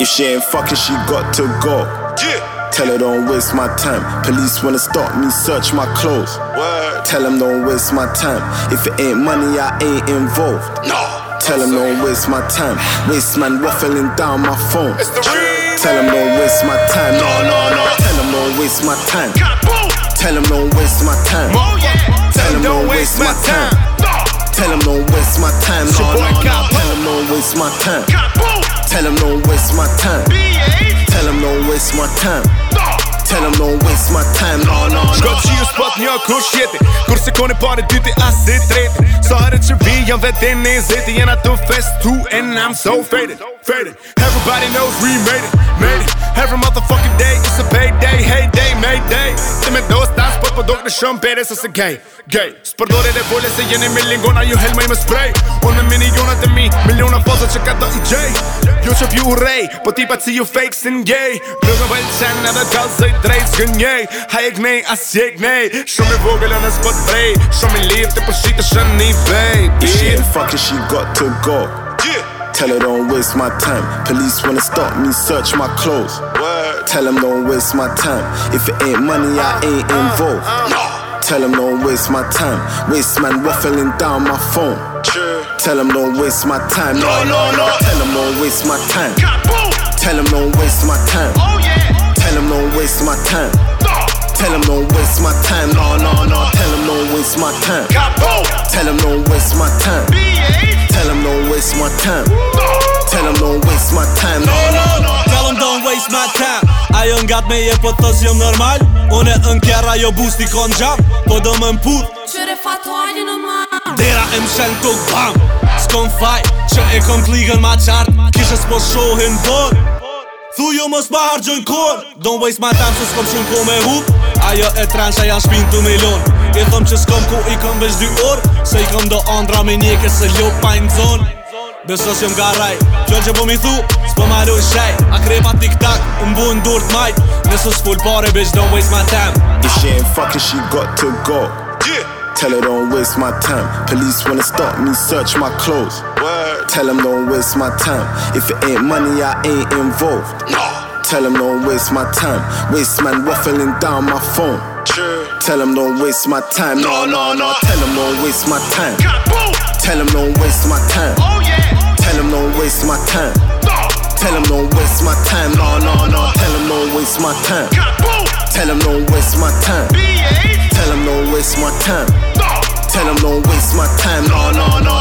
If she ain't fucking, she got to go. Yeah. Tell her don't waste my time. Police wanna stop me, search my clothes. Word. Tell them don't waste my time. If it ain't money, I ain't involved. No. Tell them don't waste my time. Waste man waffling down my phone. It's the. Tell them don't waste my time. No, no, no. Tell them don't waste my time. Tell them don't waste my time. Oh yeah. Tell them don't waste my time. No. Tell them don't waste my time. No, no, no. Capo. Tell them don't waste my time. Tell them don't waste my time. Tell them don't waste my time. Tell them don't waste my time. No, no, Shko no. që ju s'pat një kur shjeti Kur se kone pare dyti as i treti Sa herët që vi jam vetin e zeti Jena të festu and I'm so faded Faded Everybody knows we made it Made it Every motherfucking day It's a payday Heyday Mayday Se me do s'ta s'pot po dok në shumë pere Se se gay Gay S'përdore dhe vole se jeni me lingona Ju helma i me spray Unë me milionat e mi Miliona faza që ka do i gjej Jo që vju rej Po tipat si ju fake sin gay Nuk më pëlqen edhe kalzoj drejt s'gënjej Ha e gnej as je gnej Shumë i vogël në s'pot brej Shumë i liv të përshitë shën një If she ain't fucking, she got to go. Yeah. Tell her don't waste my time. Police wanna stop me, search my clothes. Word. Tell them don't waste my time. If it ain't money, I ain't uh, uh. involved. No. Tell them don't waste my time. Waste man waffling down my phone. Tell them don't waste my time. No, no, no. Tell them don't waste my time. Kaboom. Tell them don't waste my time. Oh yeah. Tell them don't waste my time. No. Tell them don't waste my time. No, no, no. Tell them don't waste my time. Kaboom. Tell them don't waste my time. B8. Tell them don't waste my time. No. Tell them don't waste my time. No, no, no. Tell them don't waste my time Ajo ngat me je po thos jom normal Une në kjera jo busti kon gjam Po do më mput Qyre fatualin ma mshen të bam. S'kom faj që e kom kligën ma qart Kishe s'po shohin bor Thu jo mos ma hargjojn kor. Don't waste my time se s'kom shumë ko me hup Ajo e transha janë shpin të milion I thom që s'kom ku i kom veç dy or Se i kom do andra me njeke se ljo pa në zon Beso s'jom garaj Fjall që po mi thu, s'po maru shaj. A krepa tik-tak, unë bu në dur t'majt. Nësë s'full pare, bitch, don't waste my time. If she ain't fucking, she got to go. Yeah. Tell her don't waste my time. Police wanna stop me, search my clothes. Word. Tell them don't waste my time. If it ain't money, I ain't involved. No. Tell them don't waste my time. Waste man waffling down my phone. True. Tell them don't waste my time. No, no, no. Tell them don't waste my time. Kaboom. Tell them don't waste my time. Oh yeah. Tell them don't waste my time. No. Tell them don't waste my time. No, no, no. Tell them don't waste my time. Kaboom. Tell them don't waste my time. B8. Tell him don't waste my time. Tell him don't waste my time. No, no, no,